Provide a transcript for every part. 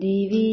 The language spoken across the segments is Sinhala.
Divina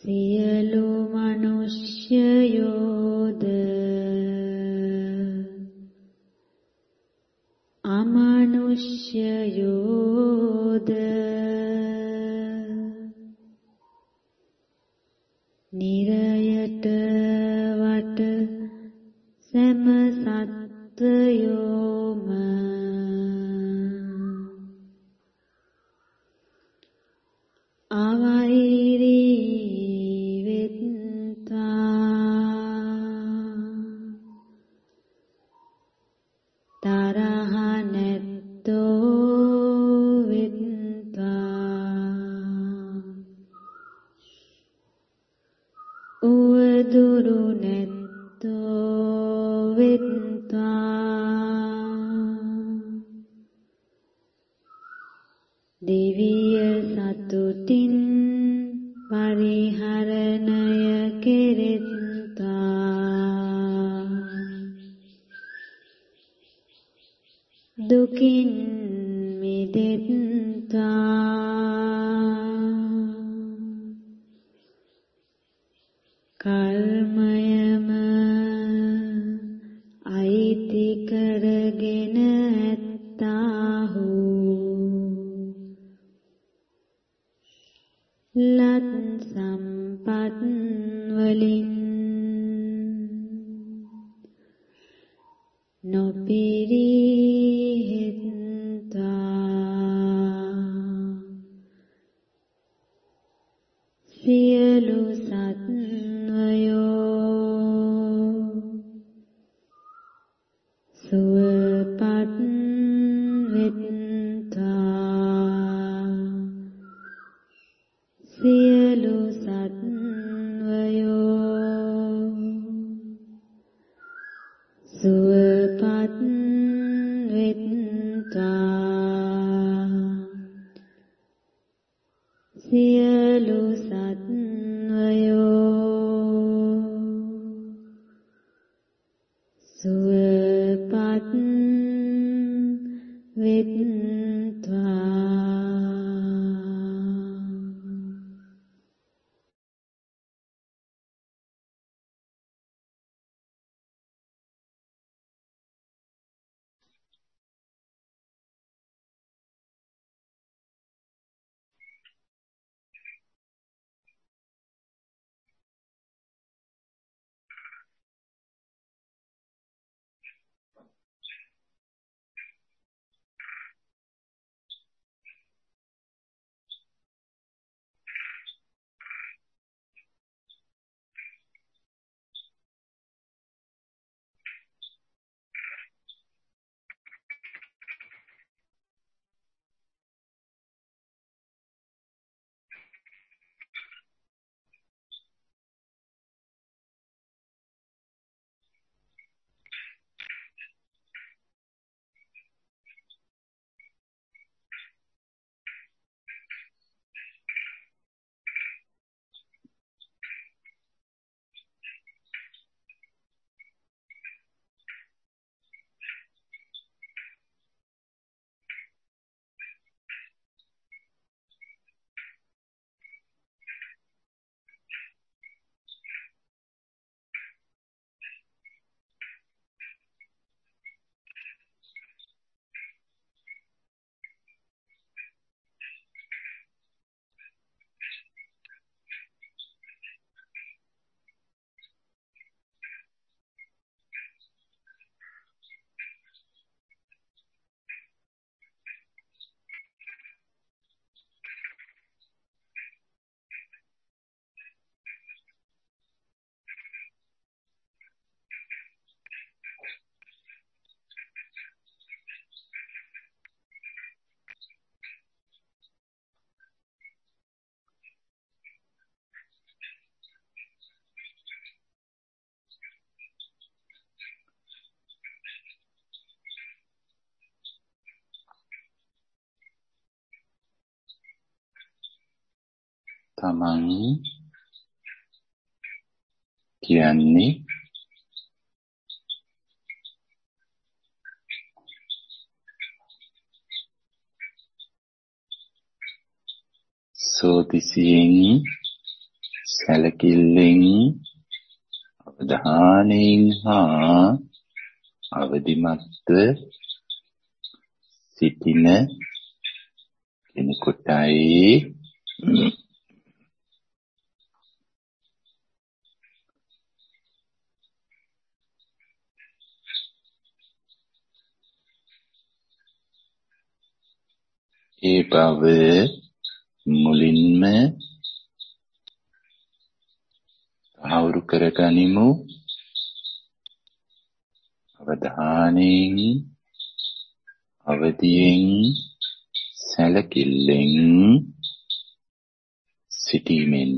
สตี the world. තමන් කියන්නේ සෝතිසියෙන් සැලකිල්ලෙන් අවධානයෙන් හා අවදිමත්ව සිටින කෙනෙකුටයි. ඒ බව මුලින්ම තහවුරු කරගනිමු. අවධානයෙන් අවදියෙන් සැලකිල්ලෙන් සිටීමෙන්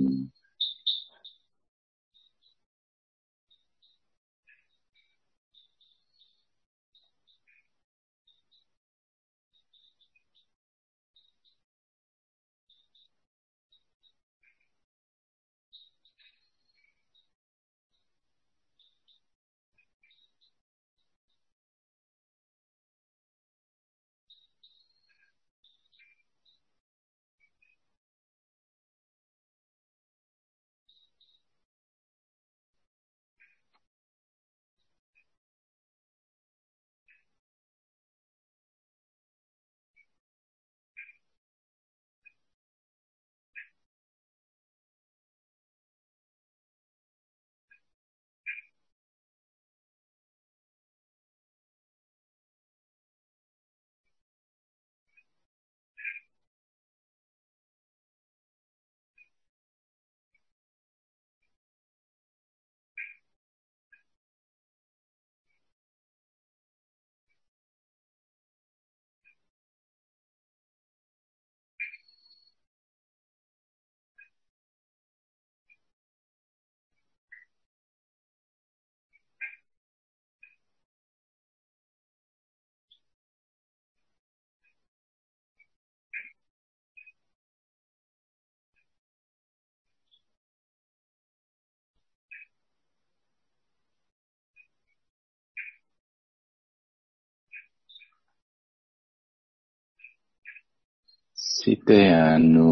සිත යනු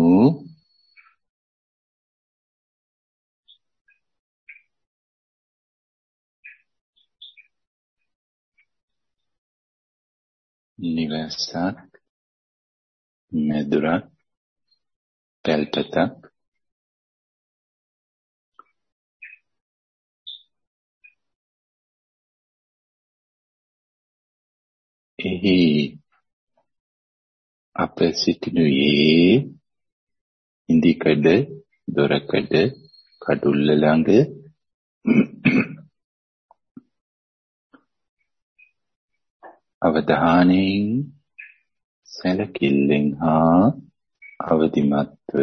නිවසක් මෙදුරක් පැල්පතක් එහි අප සිටිනුයේ ඉන්දිකඩ දොරකඩ කඩුල්ල ළඟ අවධානයෙන් සැලකිල්ලෙන් හා අවදිමත්ව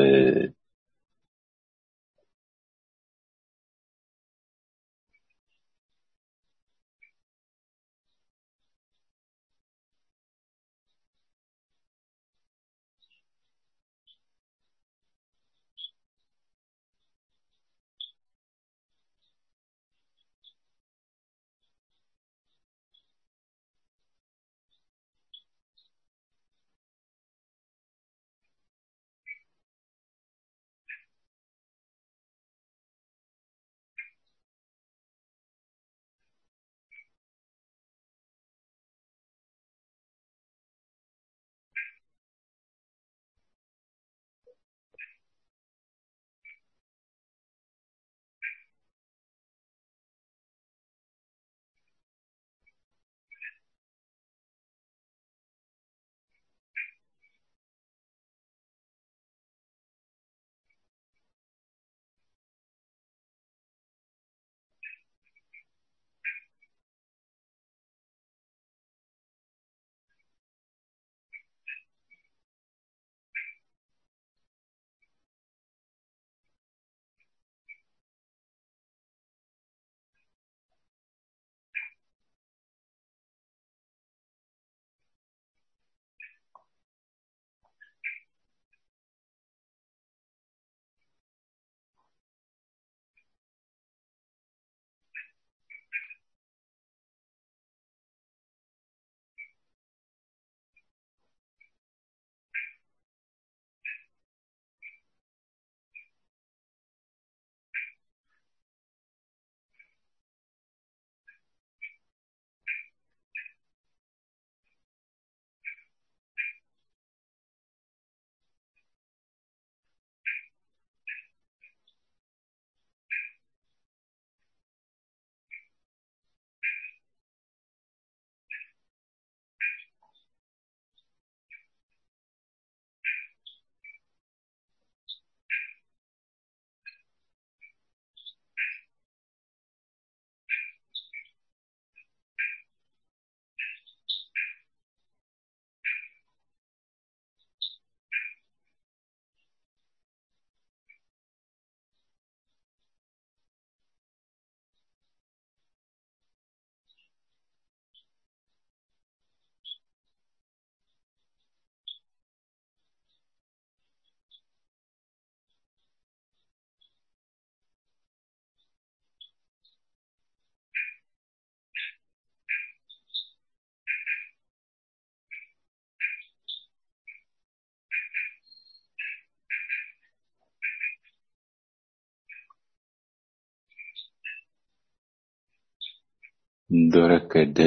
දොරකඩ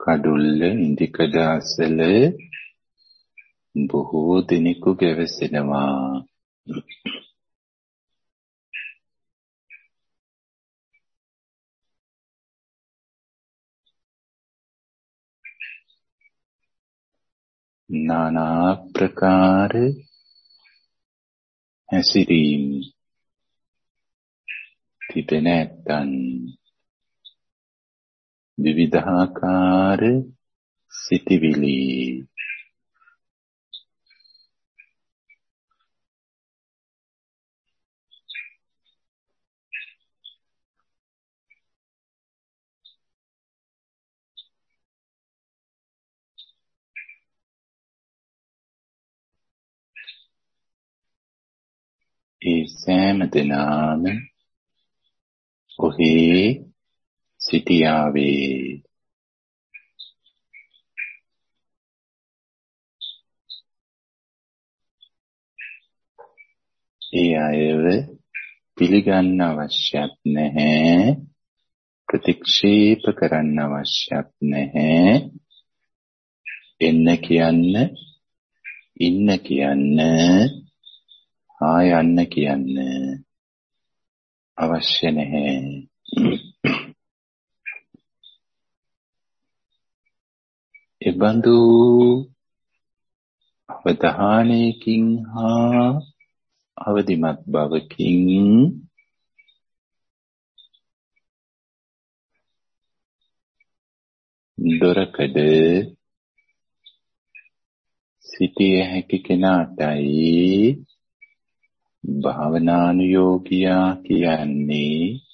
කඩුල්ල ඉන්දිකඩ අසල බොහෝ දෙනෙකු ගැවසෙනවා নানা ප්‍රකාර හැසිරීම් තිබෙන ඇත්තන් විවිධාකාර සිටිවිලි ඒ සෑම දෙනාම ඔහේ සිටියාවේ. ඒ අයව පිළිගන්න අවශ්‍යත් නැහැ. ප්‍රතික්ෂේප කරන්න අවශ්‍යත් නැහැ. එන්න කියන්න ඉන්න කියන්න ආ යන්න කියන්න අවශ්‍ය නැහැ. එබඳු අවධානයකින් හා අවදිමත් බවකින් දොරකඩ සිටිය හැකි කෙනාටයි භාවනානුයෝගියා කියන්නේ.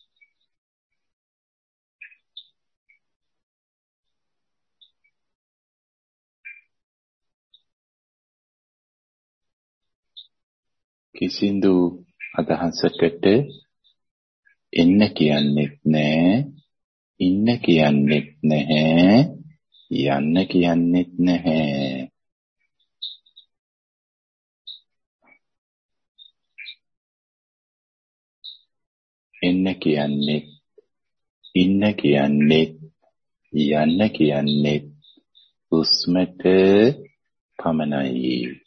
කිසිඳු අදහසකට එන්න කියන්නෙත් නෑ ඉන්න කියන්නෙත් නැහැ යන්න කියන්නෙත් නැහැ. එන්න කියන්නේ ඉන්න කියන්නේ යන්න කියන්නේ හුස්මට පමණයි.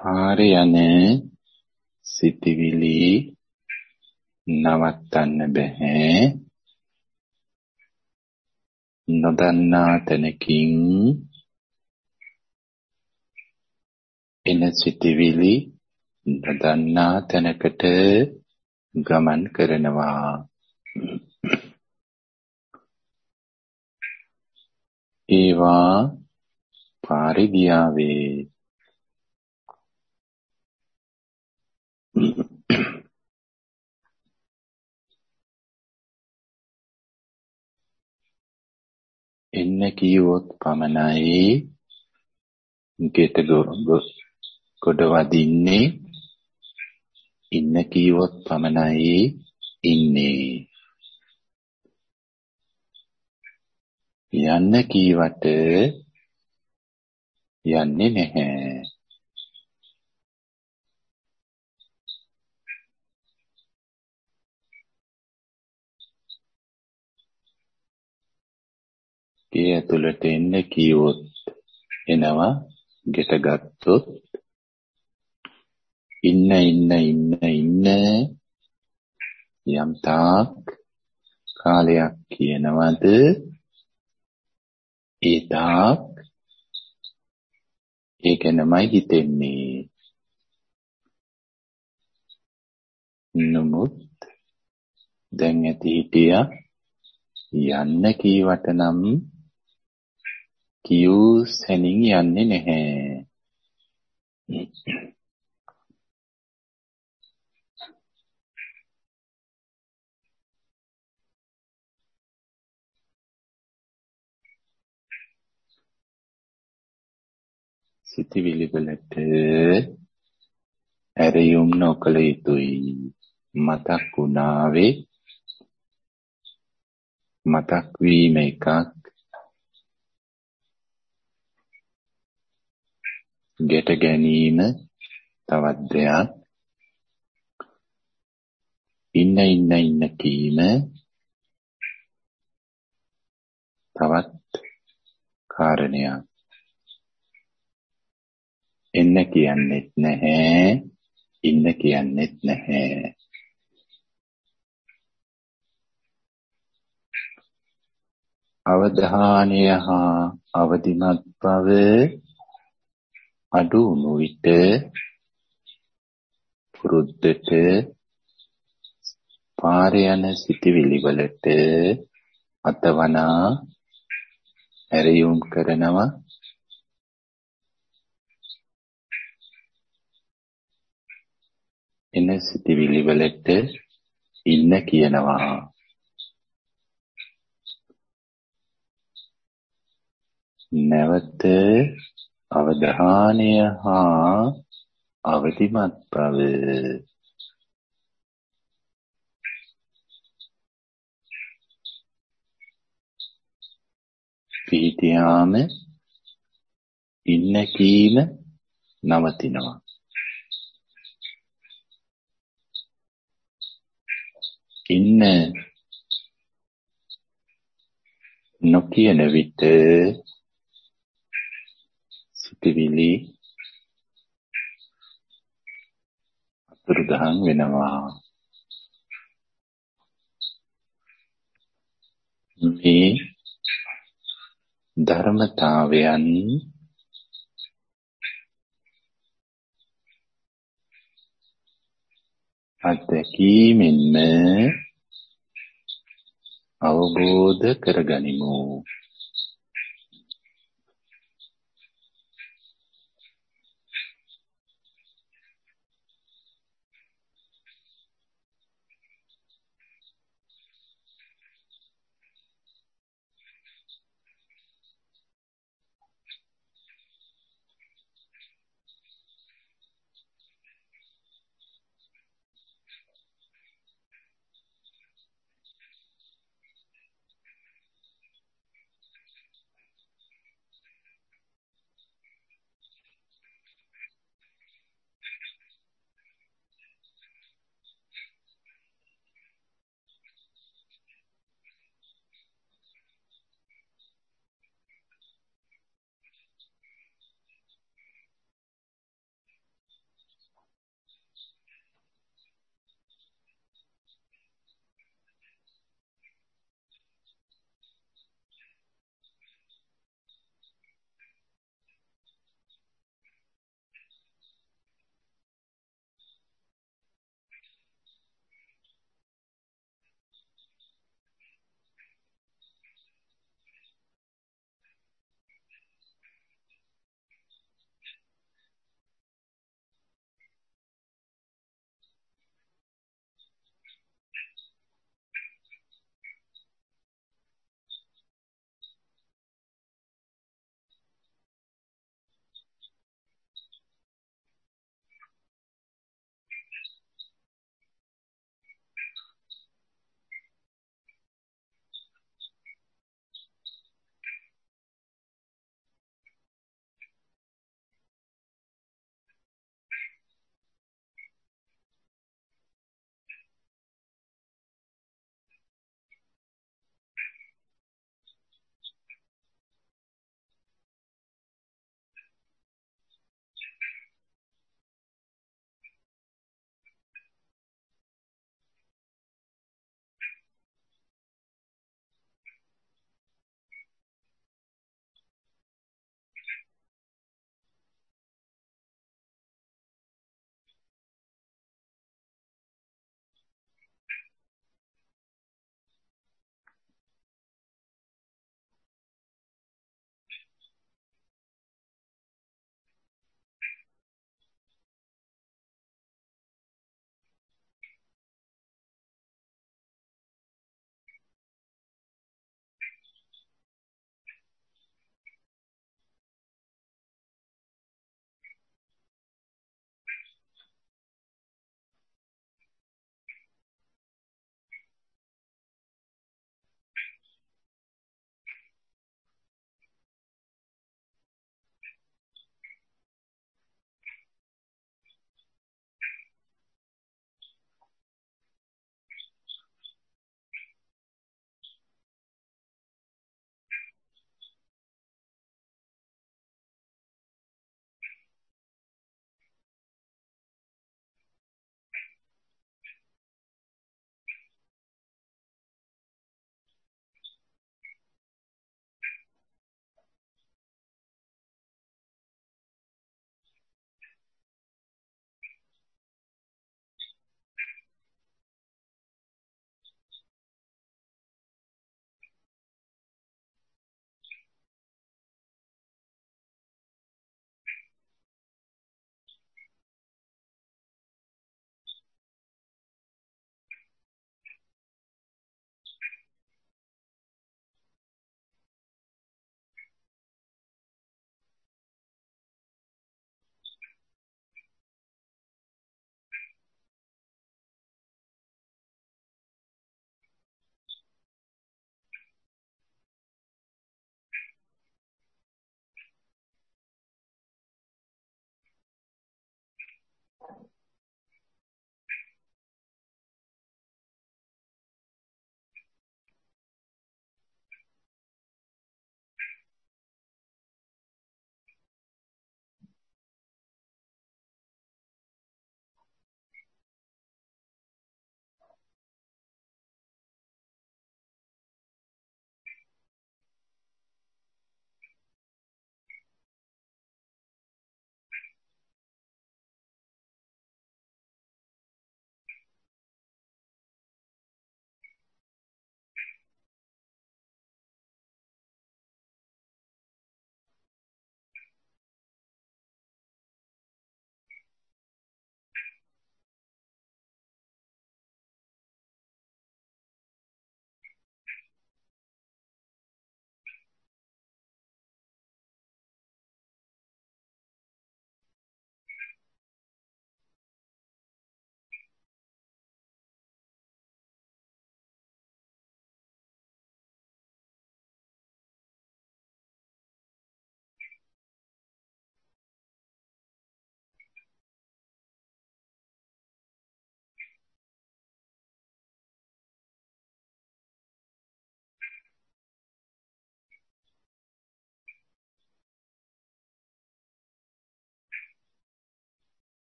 පාරේ යන සිටිවිලි නවත්තන්න බෑ නොදන්නා තැනකින් එන සිටිවිලි නොදන්නා තැනකට ගමන් කරනවා. ඒවා පාරේ එන්න කීවොත් පමණයි. ගෙට ගොඩ වදින්නේ. ඉන්න කීවොත් පමණයි ඉන්නේ. යන්න කීවට? යන්නේ නැහැ. ගේ ඇතුළට එන්න කීවොත් එනවා ගෙට ගත්තොත් ඉන්න ඉන්න ඉන්න ඉන්න යම් තාක් කාලයක් කියනවද ඒ තාක් ඒ ගැනමයි හිතෙන්නේ. නමුත් දැන් ඇති හිටියා යන්න කීවට නම් කියූ සැනින් යන්නේ නැහැ. සිතවිලි වලට ඇරයුම් නොකළ යුතුයි මතක් වුණාවේ මතක් වීම එකක් ගෙට ගැනීම තවත් දෙයක්. ඉන්න ඉන්න ඉන්න කීම තවත් කාරණයක්. එන්න කියන්නෙත් නැහැ ඉන්න කියන්නෙත් නැහැ. අවධානය හා අවදිමත් බව අඩු වුණු විට පුරුද්දට පාරේ යන සිටිවිලි වලට අතවනා ඇරියුම් කරනවා. එන සිටිවිලි වලට ඉන්න කියනවා. නැවත අවධානය හා අවදිමත් බව පිහිටියාම ඉන්න කීම නවතිනවා. ඉන්න නොකියන විට සිතවිලි අතුරුදහන් වෙනවා. මේ ධර්මතාවයන් අත්දැකීමෙන්ම අවබෝධ කරගනිමු.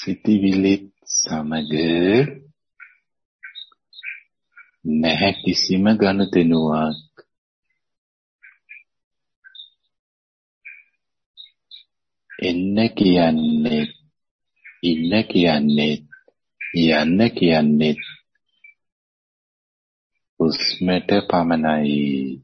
සිටිවිලිත් සමග නැහැ කිසිම ගනුදෙනුවක්. එන්න කියන්නේ ඉන්න කියන්නේ යන්න කියන්නේ හුස්මට පමණයි.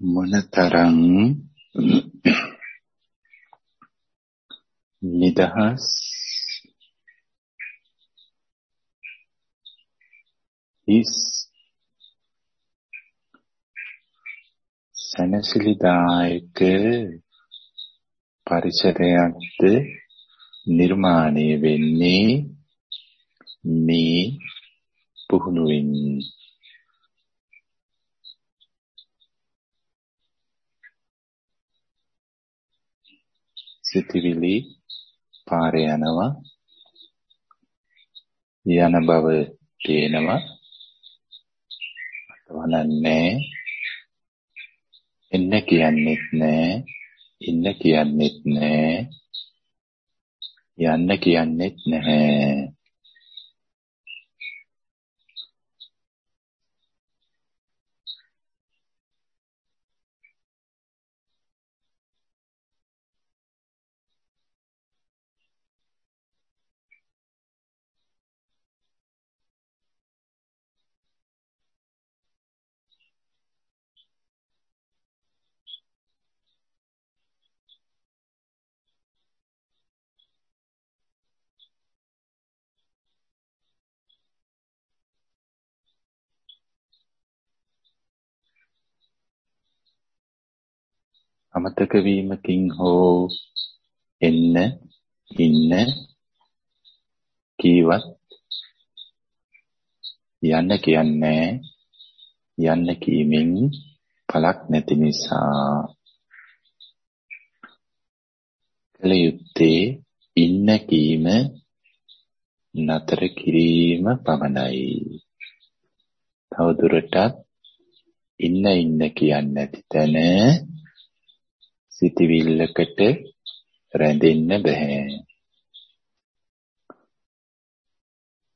මොනතරම් නිදහස් හිස් සනසිලිදායක පරිසරයක්ද නිර්මාණය වෙන්නේ මේ පුහුණුවෙන්. සිතවිලි පාරේ යනවා. යන බව තේනවා අතවනන්නේ. එන්න කියන්නෙත් නෑ. ඉන්න කියන්නෙත් නෑ. යන්න කියන්නෙත් නැහැ. අමතක වීමකින් හෝ එන්න ඉන්න කීවත් යන්න කියන්නේ යන්න කීමෙන් පළක් නැති නිසා කල යුත්තේ ඉන්න කීම නතර කිරීම පමණයි. තවදුරටත් ඉන්න ඉන්න කියන්නේ නැති තැන සිතවිල්ලකට රැඳෙන්න බෑ.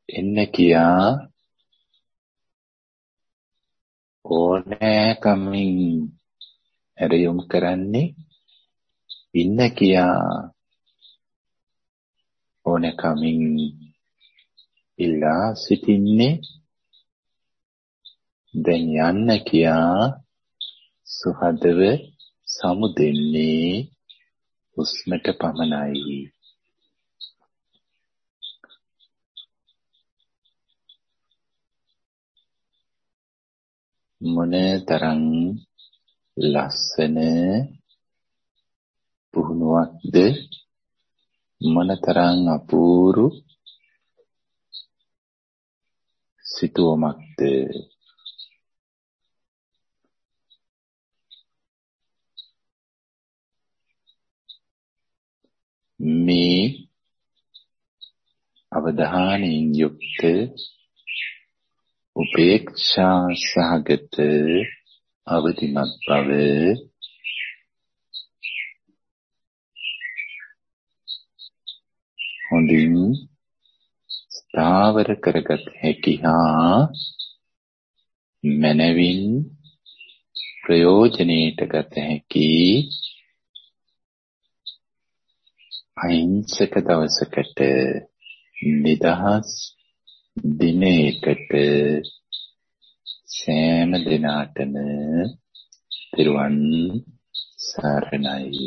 එන්න කියා ඕනෑකමින් ඇරයුම් කරන්නේ ඉන්න කියා ඕනෑකමින් ඉල්ලා සිටින්නේ දැන් යන්න කියා සුහදව සමුදෙන්නේ හුස්මට පමණයි. මොනතරම් ලස්සන පුහුණුවක්ද මොනතරම් අපූරු සිතුවමක්ද මේ අවධානයෙන් යුක්ත උපේක්ෂා සහගත අවදිමත් බව හොඳින් ස්ථාවර කරගත හැකි හා මනවින් ප්‍රයෝජනෙට ගත හැකි අහිංසක දවසකට නිදහස් දිනයකට සෑම දිනාටම පිරුවන් සරණයි.